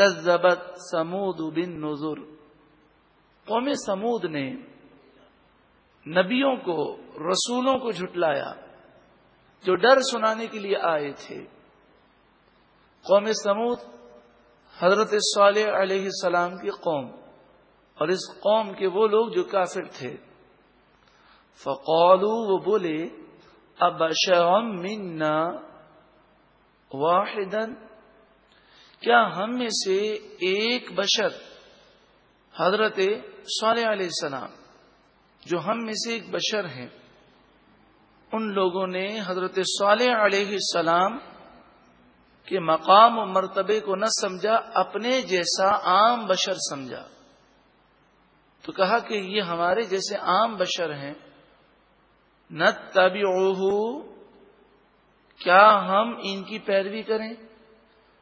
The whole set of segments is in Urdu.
کزبت سمود بن نظر قوم سمود نے نبیوں کو، رسولوں کو جھٹلایا، جو ڈر سنانے کے لیے آئے تھے۔ قوم سمود حضرت صالح علیہ السلام کی قوم، اور اس قوم کے وہ لوگ جو کافر تھے۔ فقولو وہ بولے اب شم منا واحد کیا ہم میں سے ایک بشر حضرت صالح علیہ السلام، جو ہم میں سے ایک بشر ہیں، ان لوگوں نے حضرت صالح علیہ السلام کے مقام و مرتبے کو نہ سمجھا، اپنے جیسا عام بشر سمجھا۔ تو کہا کہ یہ ہمارے جیسے عام بشر ہیں۔ نہ تبھی کیا ہم ان کی پیروی کریں؟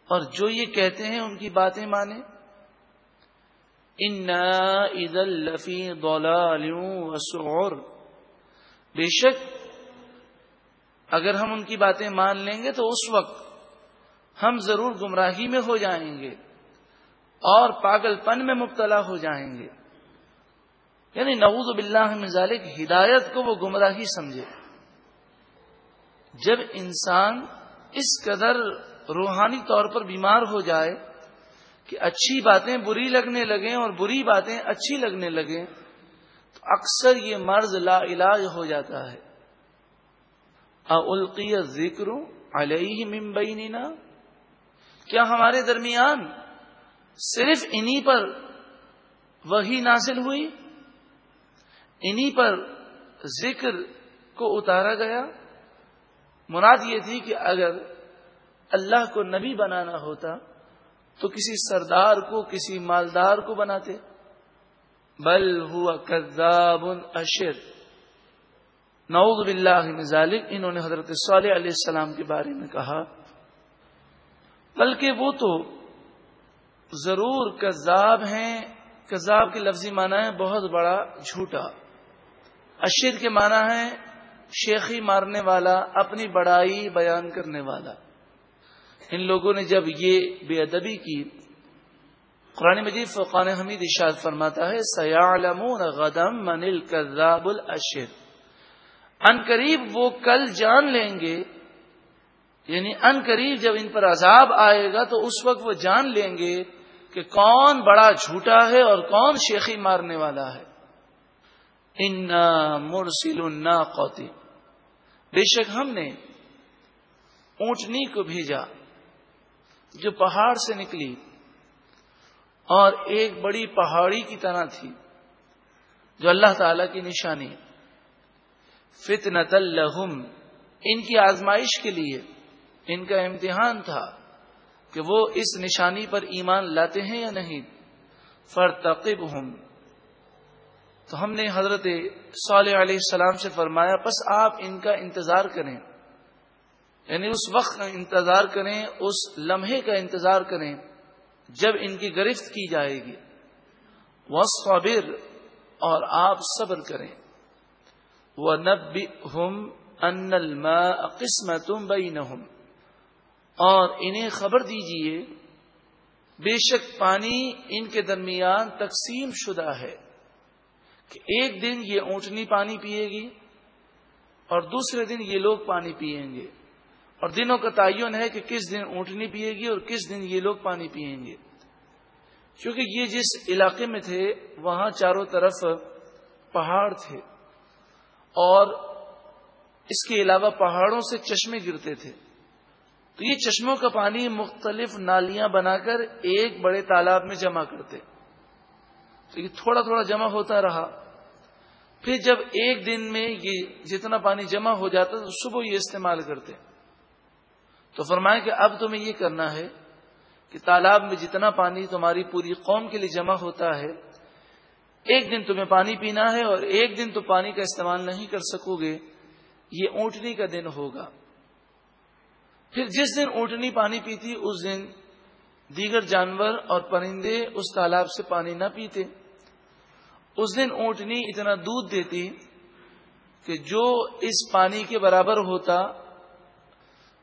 اور جو یہ کہتے ہیں ان کی باتیں مانیں ان عید الفی وسعور بے شک، اگر ہم ان کی باتیں مان لیں گے تو اس وقت ہم ضرور گمراہی میں ہو جائیں گے اور پاگل پن میں مبتلا ہو جائیں گے۔ یعنی نعوذ باللہ من ذالک ہدایت کو وہ گمراہی سمجھے۔ جب انسان اس قدر روحانی طور پر بیمار ہو جائے کہ اچھی باتیں بری لگنے لگیں اور بری باتیں اچھی لگنے لگیں، تو اکثر یہ مرض لا علاج ہو جاتا ہے۔ القی ذکر علیہ ممبئی کیا ہمارے درمیان صرف انہی پر وہی نازل ہوئی؟ انہی پر ذکر کو اتارا گیا؟ مراد یہ تھی کہ اگر اللہ کو نبی بنانا ہوتا تو کسی سردار کو، کسی مالدار کو بناتے۔ بل ہوا کذاب اشر۔ نعوذ باللہ من انہوں نے حضرت صالح علیہ السلام کے بارے میں کہا۔ بلکہ وہ تو ضرور کذاب ہیں۔ کذاب کے لفظی معنی ہے بہت بڑا جھوٹا۔ اشر کے معنی ہے شیخی مارنے والا، اپنی بڑائی بیان کرنے والا۔ ان لوگوں نے جب یہ بے ادبی کی، قرآن مجید فقان حمید اشاد فرماتا ہے سیالمون غدم منل کذاب الاشر ان قریب وہ کل جان لیں گے یعنی ان قریب جب ان پر عذاب آئے گا تو اس وقت وہ جان لیں گے کہ کون بڑا جھوٹا ہے اور کون شیخی مارنے والا ہے۔ ان مرسل قوتی بے شک ہم نے اونٹنی کو بھیجا۔ جو پہاڑ سے نکلی اور ایک بڑی پہاڑی کی طرح تھی، جو اللہ تعالی کی نشانی فتنت الحم ان کی آزمائش کے لیے، ان کا امتحان تھا کہ وہ اس نشانی پر ایمان لاتے ہیں یا نہیں۔ فرتقب ہوں تو ہم نے حضرت صالح علیہ السلام سے فرمایا بس آپ ان کا انتظار کریں۔ یعنی اس وقت کا انتظار کریں، اس لمحے کا انتظار کریں جب ان کی گرفت کی جائے گی۔ وہ صابر اور آپ صبر کریں۔ وہ نب ہم ان قسمت اور انہیں خبر دیجیے، بے شک پانی ان کے درمیان تقسیم شدہ ہے کہ ایک دن یہ اونٹنی پانی پیے گی اور دوسرے دن یہ لوگ پانی پیئیں گے۔ اور دنوں کا تعین ہے کہ کس دن اونٹنی پیے گی اور کس دن یہ لوگ پانی پیئیں گے۔ کیونکہ یہ جس علاقے میں تھے، وہاں چاروں طرف پہاڑ تھے اور اس کے علاوہ پہاڑوں سے چشمے گرتے تھے۔ تو یہ چشموں کا پانی مختلف نالیاں بنا کر ایک بڑے تالاب میں جمع کرتے۔ تو یہ تھوڑا تھوڑا جمع ہوتا رہا۔ پھر جب ایک دن میں یہ جتنا پانی جمع ہو جاتا، تو صبح یہ استعمال کرتے۔ تو فرمائیں کہ اب تمہیں یہ کرنا ہے کہ تالاب میں جتنا پانی تمہاری پوری قوم کے لیے جمع ہوتا ہے، ایک دن تمہیں پانی پینا ہے اور ایک دن تو پانی کا استعمال نہیں کر سکو گے، یہ اونٹنی کا دن ہوگا۔ پھر جس دن اونٹنی پانی پیتی، اس دن دیگر جانور اور پرندے اس تالاب سے پانی نہ پیتے۔ اس دن اونٹنی اتنا دودھ دیتی کہ جو اس پانی کے برابر ہوتا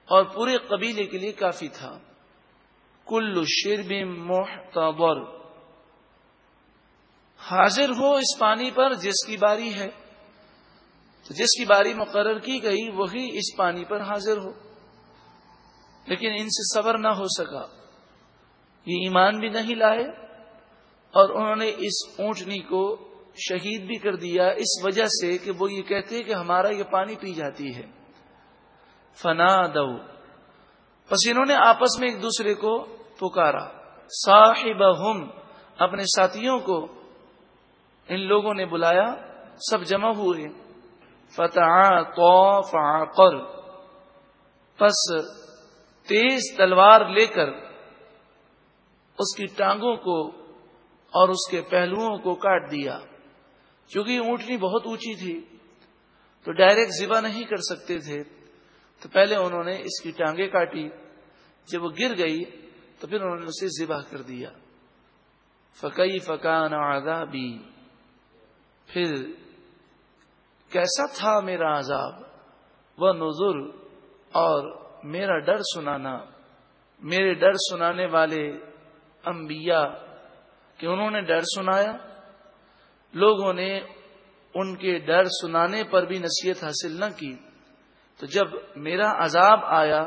اور پورے قبیلے کے لیے کافی تھا۔ کل شرب محتبر حاضر ہو اس پانی پر جس کی باری ہے۔ تو جس کی باری مقرر کی گئی، وہی اس پانی پر حاضر ہو۔ لیکن ان سے صبر نہ ہو سکا۔ یہ ایمان بھی نہیں لائے اور انہوں نے اس اونٹنی کو شہید بھی کر دیا۔ اس وجہ سے کہ وہ یہ کہتے کہ ہمارا یہ پانی پی جاتی ہے۔ فنا دو پس انہوں نے آپس میں ایک دوسرے کو پکارا۔ صاحب اپنے ساتھیوں کو۔ ان لوگوں نے بلایا، سب جمع ہوئے۔ فتح تو پس تیز تلوار لے کر اس کی ٹانگوں کو اور اس کے پہلوؤں کو کاٹ دیا۔ چونکہ اونٹنی بہت اونچی تھی، تو ڈائریکٹ ذبح نہیں کر سکتے تھے۔ تو پہلے انہوں نے اس کی ٹانگیں کاٹی، جب وہ گر گئی تو پھر انہوں نے اسے ذبح کر دیا۔ فقی فکان آدابی پھر کیسا تھا میرا عذاب؟ وہ نظر اور میرا ڈر سنانا۔ میرے ڈر سنانے والے انبیاء، کہ انہوں نے ڈر سنایا۔ لوگوں نے ان کے ڈر سنانے پر بھی نصیحت حاصل نہ کی۔ تو جب میرا عذاب آیا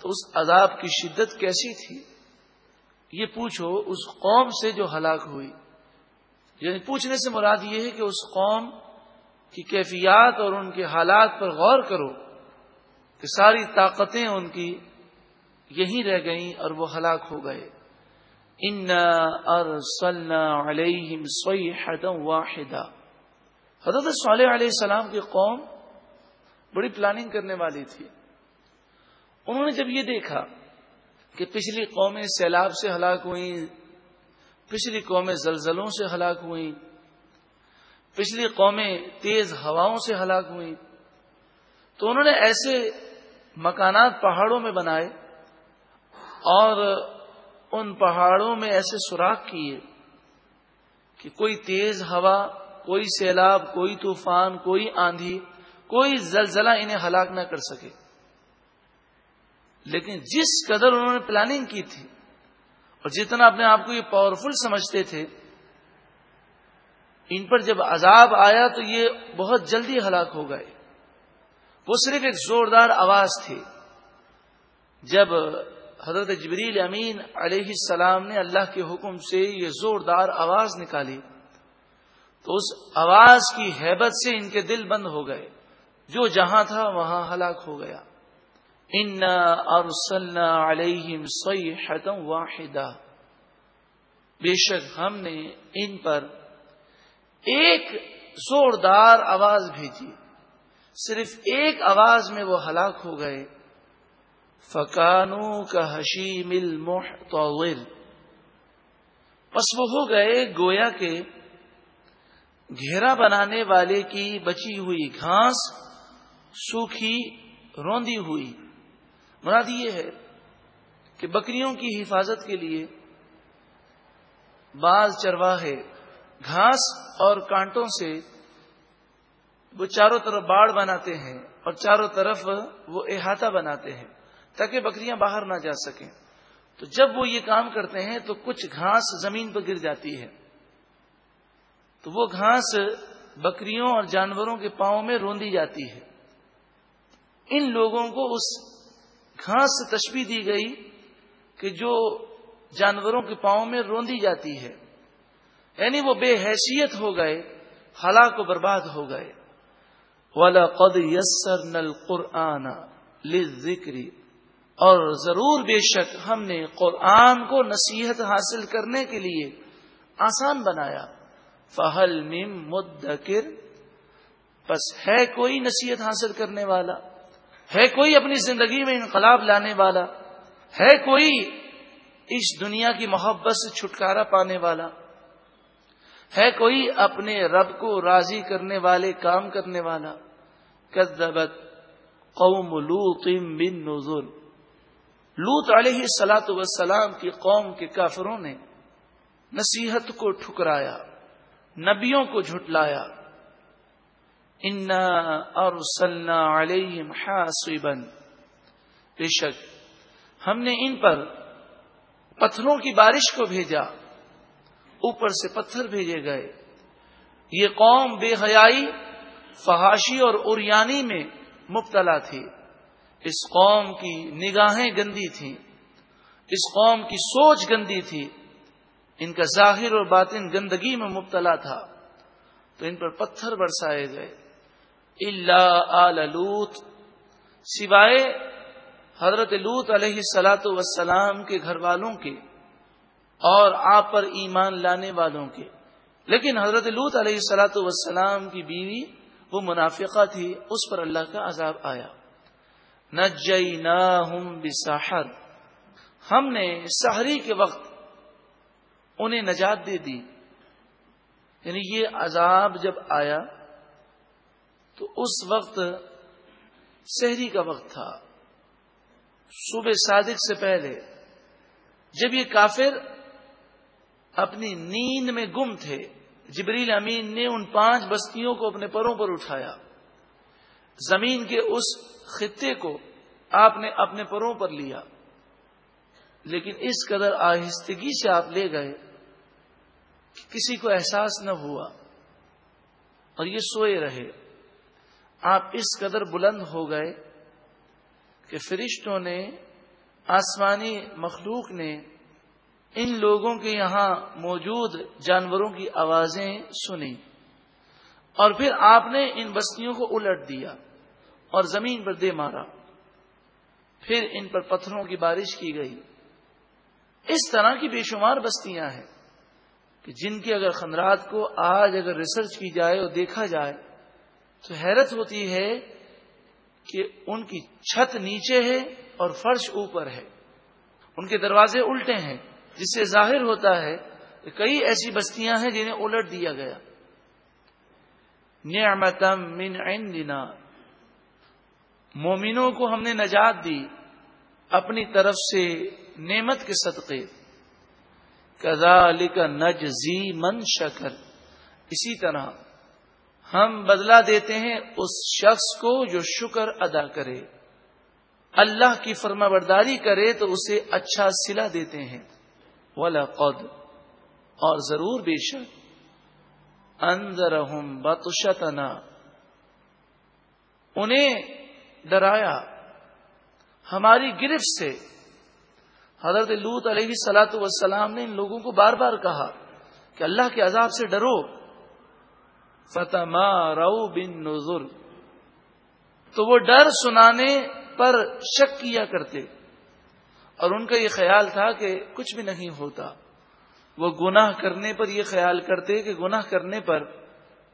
تو اس عذاب کی شدت کیسی تھی؟ یہ پوچھو، اس قوم سے جو ہلاک ہوئی۔ یعنی پوچھنے سے مراد یہ ہے کہ اس قوم کی کیفیات اور ان کے حالات پر غور کرو کہ ساری طاقتیں ان کی یہیں رہ گئیں اور وہ ہلاک ہو گئے۔ ان علیہم واحدہ حضرت صالح علیہ السلام کی قوم بڑی پلاننگ کرنے والی تھی۔ انہوں نے جب یہ دیکھا کہ پچھلی قومیں سیلاب سے ہلاک ہوئیں، پچھلی قومیں زلزلوں سے ہلاک ہوئیں، پچھلی قومیں تیز ہواؤں سے ہلاک ہوئیں، تو انہوں نے ایسے مکانات پہاڑوں میں بنائے اور ان پہاڑوں میں ایسے سوراخ کیے کہ کوئی تیز ہوا، کوئی سیلاب، کوئی طوفان، کوئی آندھی کوئی زلزلہ انہیں ہلاک نہ کر سکے۔ لیکن جس قدر انہوں نے پلاننگ کی تھی اور جتنا اپنے آپ کو یہ پاورفل سمجھتے تھے، ان پر جب عذاب آیا تو یہ بہت جلدی ہلاک ہو گئے۔ وہ صرف ایک زوردار آواز تھی۔ جب حضرت جبریل امین علیہ السلام نے اللہ کے حکم سے یہ زوردار آواز نکالی تو اس آواز کی حیبت سے ان کے دل بند ہو گئے۔ جو جہاں تھا وہاں ہلاک ہو گیا۔ ان اور علیہم سی واحدہ بے شک ہم نے ان پر ایک زوردار آواز بھیجی۔ صرف ایک آواز میں وہ ہلاک ہو گئے۔ فکانو کا حشیم المحتول پس وہ ہو گئے گویا کے گھیرا بنانے والے کی بچی ہوئی گھاس سوکھی روندی ہوئی۔ مراد یہ ہے کہ بکریوں کی حفاظت کے لیے بعض چرواہے گھاس اور کانٹوں سے وہ چاروں طرف باڑ بناتے ہیں اور چاروں طرف وہ احاطہ بناتے ہیں تاکہ بکریاں باہر نہ جا سکیں۔ تو جب وہ یہ کام کرتے ہیں تو کچھ گھاس زمین پر گر جاتی ہے۔ تو وہ گھاس بکریوں اور جانوروں کے پاؤں میں روندی جاتی ہے۔ ان لوگوں کو اس گھاس سے تشبیح دی گئی کہ جو جانوروں کے پاؤں میں روندی جاتی ہے یعنی وہ بے حیثیت ہو گئے ہلاک و برباد ہو گئے۔ والا قد یسر نل قرآن ذکری اور ضرور بے شک ہم نے قرآن کو نصیحت حاصل کرنے کے لیے آسان بنایا۔ فہل مم مدکر بس ہے کوئی نصیحت حاصل کرنے والا۔ ہے کوئی اپنی زندگی میں انقلاب لانے والا؟ ہے کوئی اس دنیا کی محبت سے چھٹکارا پانے والا؟ ہے کوئی اپنے رب کو راضی کرنے والے کام کرنے والا؟ کذبت قوم لوط بن نظر لوت علیہ سلاۃ وسلام کی قوم کے کافروں نے نصیحت کو ٹھکرایا، نبیوں کو جھٹلایا ان اور سلنا علیہ بے شک، ہم نے ان پر پتھروں کی بارش کو بھیجا، اوپر سے پتھر بھیجے گئے۔ یہ قوم بے حیائی، فحاشی اور اریانی میں مبتلا تھی۔ اس قوم کی نگاہیں گندی تھیں۔ اس قوم کی سوچ گندی تھی۔ ان کا ظاہر اور باطن گندگی میں مبتلا تھا۔ تو ان پر پتھر برسائے گئے۔ اللہ لوت سوائے حضرت لوت علیہ سلاۃ وسلام کے گھر والوں کے اور آپ پر ایمان لانے والوں کے۔ لیکن حضرت لوت علیہ سلاۃ وسلام کی بیوی وہ منافقہ تھی، اس پر اللہ کا عذاب آیا۔ بساحر ہم نے سحری کے وقت انہیں نجات دے دی۔ یعنی یہ عذاب جب آیا تو اس وقت شہری کا وقت تھا۔ صبح صادق سے پہلے جب یہ کافر اپنی نیند میں گم تھے، جبریل امین نے ان پانچ بستیوں کو اپنے پروں پر اٹھایا۔ زمین کے اس خطے کو آپ نے اپنے پروں پر لیا۔ لیکن اس قدر آہستگی سے آپ لے گئے کہ کسی کو احساس نہ ہوا اور یہ سوئے رہے۔ آپ اس قدر بلند ہو گئے کہ فرشتوں نے، آسمانی مخلوق نے ان لوگوں کے یہاں موجود جانوروں کی آوازیں سنی اور پھر آپ نے ان بستیوں کو الٹ دیا اور زمین پر دے مارا۔ پھر ان پر پتھروں کی بارش کی گئی۔ اس طرح کی بے شمار بستیاں ہیں کہ جن کے اگر خندرات کو آج اگر ریسرچ کی جائے اور دیکھا جائے تو حیرت ہوتی ہے کہ ان کی چھت نیچے ہے اور فرش اوپر ہے۔ ان کے دروازے الٹے ہیں، جس سے ظاہر ہوتا ہے کہ کئی ایسی بستیاں ہیں جنہیں الٹ دیا گیا۔ نعمتم من عندنا۔ مومنوں کو ہم نے نجات دی اپنی طرف سے نعمت کے صدقے۔ کدا کا من شکر۔ اسی طرح ہم بدلا دیتے ہیں اس شخص کو جو شکر ادا کرے۔ اللہ کی فرما برداری کرے تو اسے اچھا سلا دیتے ہیں۔ ولا قد اور ضرور بے شک۔ اندر بتشتنا انہیں ڈرایا۔ ہماری گرفت سے۔ حضرت لوت علیہ سلاۃ والسلام نے ان لوگوں کو بار بار کہا کہ اللہ کے عذاب سے ڈرو۔ فتح رو بن نظر تو وہ ڈر سنانے پر شک کیا کرتے۔ اور ان کا یہ خیال تھا کہ کچھ بھی نہیں ہوتا۔ وہ گناہ کرنے پر یہ خیال کرتے کہ گناہ کرنے پر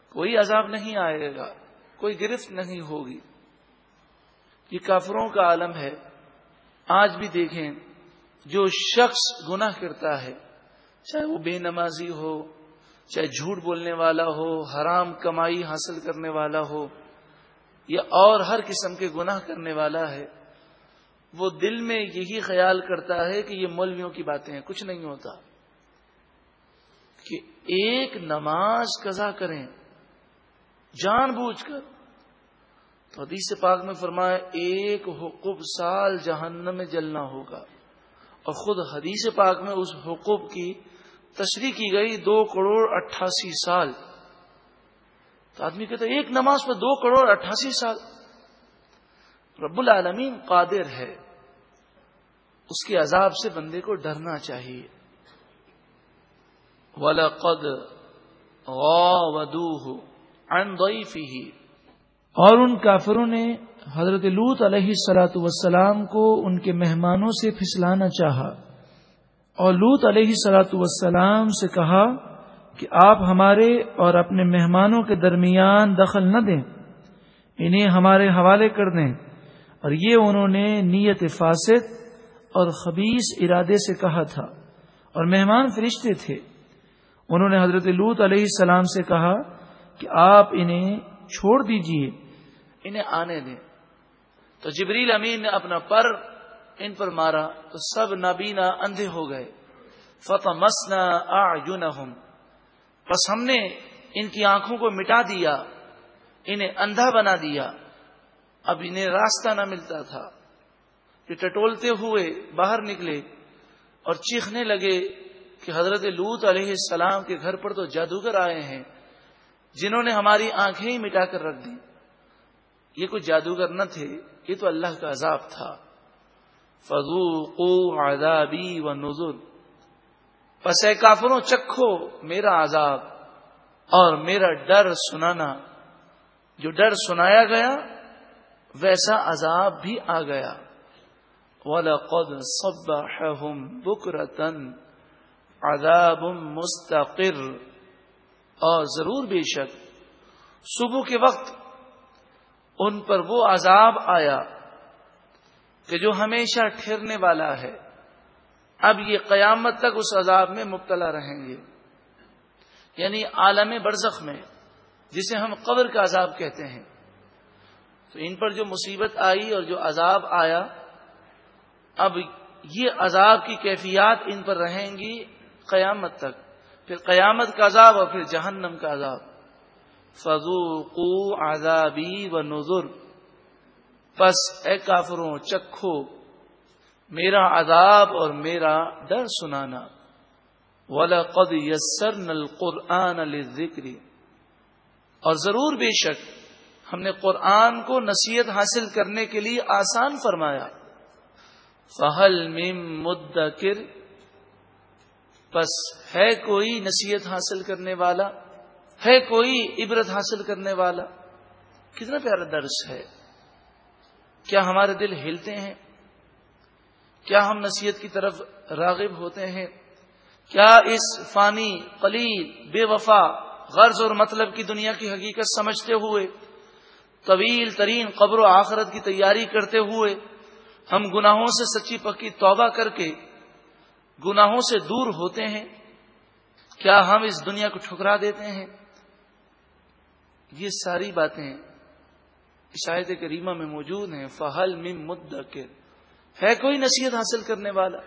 کوئی عذاب نہیں آئے گا، کوئی گرفت نہیں ہوگی۔ یہ کافروں کا عالم ہے۔ آج بھی دیکھیں جو شخص گناہ کرتا ہے، چاہے وہ بے نمازی ہو چاہے جھوٹ بولنے والا ہو، حرام کمائی حاصل کرنے والا ہو، یا اور ہر قسم کے گناہ کرنے والا ہے، وہ دل میں یہی خیال کرتا ہے کہ یہ مولویوں کی باتیں ہیں، کچھ نہیں ہوتا۔ کہ ایک نماز قضا کریں، جان بوجھ کر۔ تو حدیث پاک میں فرمایا، ایک حقوق سال جہنم میں جلنا ہوگا۔ اور خود حدیث پاک میں اس حقوق کی تشریح کی گئی دو کروڑ اٹھاسی سال۔ تو آدمی کہتا ایک نماز پہ دو کروڑ اٹھاسی سال۔ رب العالمین قادر ہے۔ اس کے عذاب سے بندے کو ڈرنا چاہیے۔ وَلَقَدْ غَاوَدُوهُ عَنْ ضَيْفِهِ۔ اور ان کافروں نے حضرت لوت علیہ سلاۃ وسلام کو ان کے مہمانوں سے پھسلانا چاہا۔ اور لوت علیہ سلاۃ وسلام سے کہا کہ آپ ہمارے اور اپنے مہمانوں کے درمیان دخل نہ دیں، انہیں ہمارے حوالے کر دیں۔ اور یہ انہوں نے نیت فاسد اور خبیص ارادے سے کہا تھا۔ اور مہمان فرشتے تھے۔ انہوں نے حضرت لوت علیہ السلام سے کہا کہ آپ انہیں چھوڑ دیجیے، انہیں آنے دیں۔ تو جبریل امین نے اپنا پر ان پر مارا تو سب نابینا اندھے ہو گئے۔ فتح مسنا آ بس ہم نے ان کی آنکھوں کو مٹا دیا، انہیں اندھا بنا دیا۔ اب انہیں راستہ نہ ملتا تھا۔ کہ ٹٹولتے ہوئے باہر نکلے اور چیخنے لگے کہ حضرت لوت علیہ السلام کے گھر پر تو جادوگر آئے ہیں، جنہوں نے ہماری آنکھیں ہی مٹا کر رکھ دی۔ یہ کوئی جادوگر نہ تھے، یہ تو اللہ کا عذاب تھا۔ فضو کو آزابی و نزول پس اے کافروں، چکھو میرا عذاب اور میرا ڈر سنانا۔ جو ڈر سنایا گیا، ویسا عذاب بھی آ گیا۔ وَلَقَدْ صَبَّحَهُمْ بُكْرَةً عَذَابٌ مستقر۔ اور ضرور بے شک، صبح کے وقت ان پر وہ عذاب آیا۔ کہ جو ہمیشہ ٹھہرنے والا ہے، اب یہ قیامت تک اس عذاب میں مبتلا رہیں گے۔ یعنی عالم برزخ میں، جسے ہم قبر کا عذاب کہتے ہیں۔ تو ان پر جو مصیبت آئی اور جو عذاب آیا، اب یہ عذاب کی کیفیات ان پر رہیں گی قیامت تک۔ پھر قیامت کا عذاب اور پھر جہنم کا عذاب۔ فضو کو آزابی و نظر بس اے کافروں، چکھو۔ میرا عذاب اور میرا ڈر سنانا۔ ولا قد یسر نل قرآن اور ضرور بے شک ہم نے قرآن کو نصیحت حاصل کرنے کے لیے آسان فرمایا۔ فہل مم مدکر بس ہے کوئی نصیحت حاصل کرنے والا؟ ہے کوئی عبرت حاصل کرنے والا؟ کتنا پیارا درس ہے۔ کیا ہمارے دل ہلتے ہیں؟ کیا ہم نصیحت کی طرف راغب ہوتے ہیں؟ کیا اس فانی، قلیل، بے وفا، غرض اور مطلب کی دنیا کی حقیقت سمجھتے ہوئے، طویل ترین قبر و آخرت کی تیاری کرتے ہوئے ہم گناہوں سے سچی پکی توبہ کر کے گناہوں سے دور ہوتے ہیں؟ کیا ہم اس دنیا کو ٹھکرا دیتے ہیں؟ یہ ساری باتیں شاید کریمہ میں موجود ہیں فہل مم مد ہے کوئی نصیحت حاصل کرنے والا؟